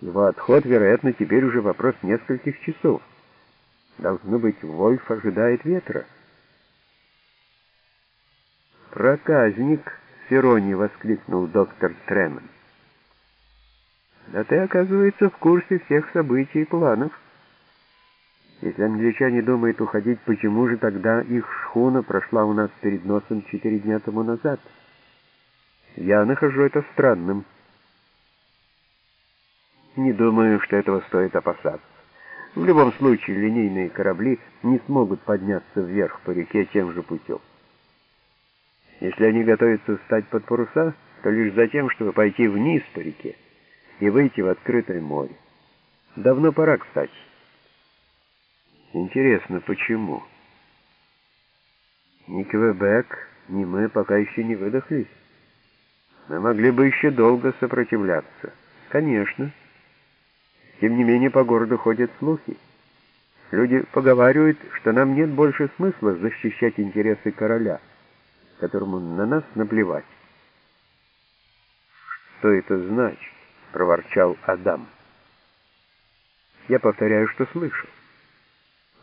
Его отход, вероятно, теперь уже вопрос нескольких часов. Должно быть, Вольф ожидает ветра. «Проказник!» — с иронией воскликнул доктор Тремен. «Да ты, оказывается, в курсе всех событий и планов. Если англичане думают уходить, почему же тогда их шхуна прошла у нас перед носом четыре дня тому назад? Я нахожу это странным». Не думаю, что этого стоит опасаться. В любом случае, линейные корабли не смогут подняться вверх по реке тем же путем. Если они готовятся встать под паруса, то лишь за тем, чтобы пойти вниз по реке и выйти в открытое море. Давно пора, кстати. Интересно, почему? Ни Квебек, ни мы пока еще не выдохлись. Мы могли бы еще долго сопротивляться. Конечно. Тем не менее, по городу ходят слухи. Люди поговаривают, что нам нет больше смысла защищать интересы короля, которому на нас наплевать. «Что это значит?» — проворчал Адам. «Я повторяю, что слышал.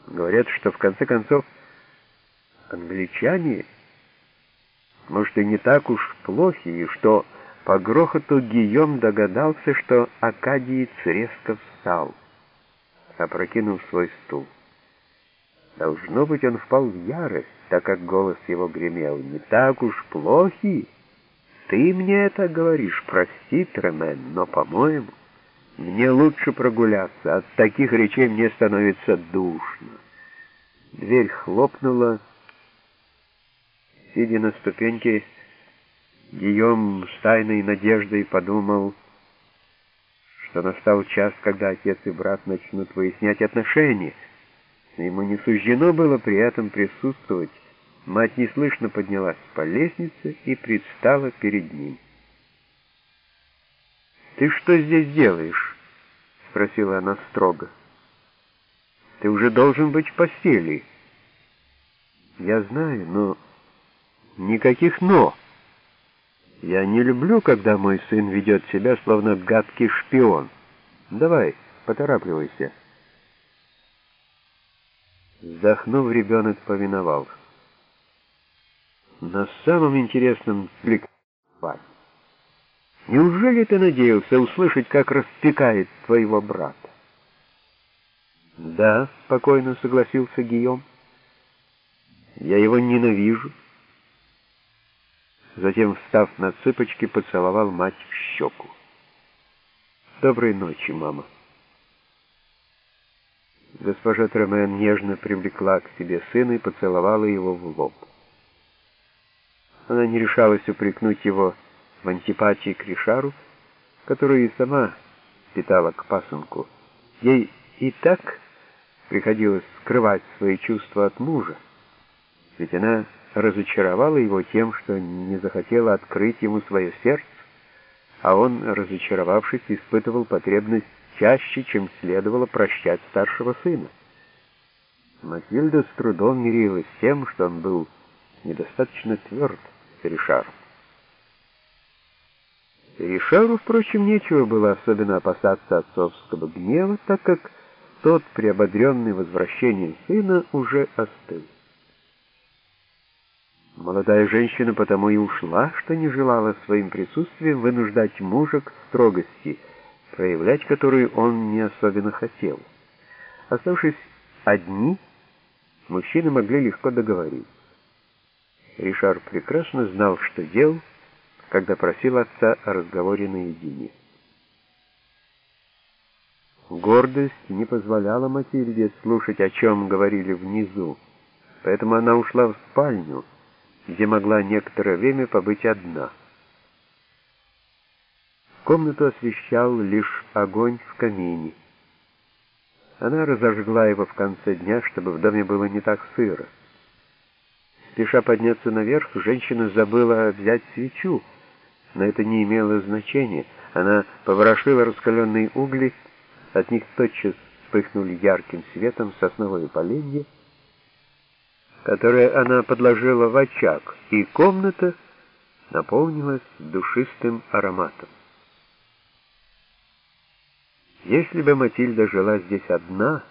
Говорят, что в конце концов англичане, может, и не так уж плохи, и что по грохоту Гийом догадался, что Акадиец резко встал, опрокинув свой стул. Должно быть, он впал в ярость, так как голос его гремел. «Не так уж плохи! Ты мне это говоришь, прости, Тремен, но, по-моему, мне лучше прогуляться. От таких речей мне становится душно». Дверь хлопнула. Сидя на ступеньке, Гийом с тайной надеждой подумал, что настал час, когда отец и брат начнут выяснять отношения, но ему не суждено было при этом присутствовать. Мать неслышно поднялась по лестнице и предстала перед ним. «Ты что здесь делаешь?» — спросила она строго. «Ты уже должен быть в постели». «Я знаю, но...» «Никаких «но». Я не люблю, когда мой сын ведет себя, словно гадкий шпион. Давай, поторапливайся. Вздохнув, ребенок повиновался. На самом интересном спать. Неужели ты надеялся услышать, как распекает твоего брата? Да, спокойно согласился Гийом. Я его ненавижу. Затем, встав на цыпочки, поцеловал мать в щеку. «Доброй ночи, мама». Госпожа Тремен нежно привлекла к себе сына и поцеловала его в лоб. Она не решалась упрекнуть его в антипатии к Ришару, которую и сама питала к пасынку. Ей и так приходилось скрывать свои чувства от мужа, ведь она разочаровала его тем, что не захотела открыть ему свое сердце, а он, разочаровавшись, испытывал потребность чаще, чем следовало прощать старшего сына. Матильда с трудом мирилась с тем, что он был недостаточно тверд с Ришаром. Ришару, впрочем, нечего было особенно опасаться отцовского гнева, так как тот, приободренный возвращением сына, уже остыл. Молодая женщина потому и ушла, что не желала своим присутствием вынуждать мужа к строгости, проявлять которую он не особенно хотел. Оставшись одни, мужчины могли легко договориться. Ришар прекрасно знал, что делал, когда просил отца о разговоре наедине. Гордость не позволяла Матильде слушать, о чем говорили внизу, поэтому она ушла в спальню, где могла некоторое время побыть одна. Комнату освещал лишь огонь в камине. Она разожгла его в конце дня, чтобы в доме было не так сыро. Спеша подняться наверх, женщина забыла взять свечу, но это не имело значения. Она поворошила раскаленные угли, от них тотчас вспыхнули ярким светом сосновые поленья, которое она подложила в очаг, и комната наполнилась душистым ароматом. Если бы Матильда жила здесь одна,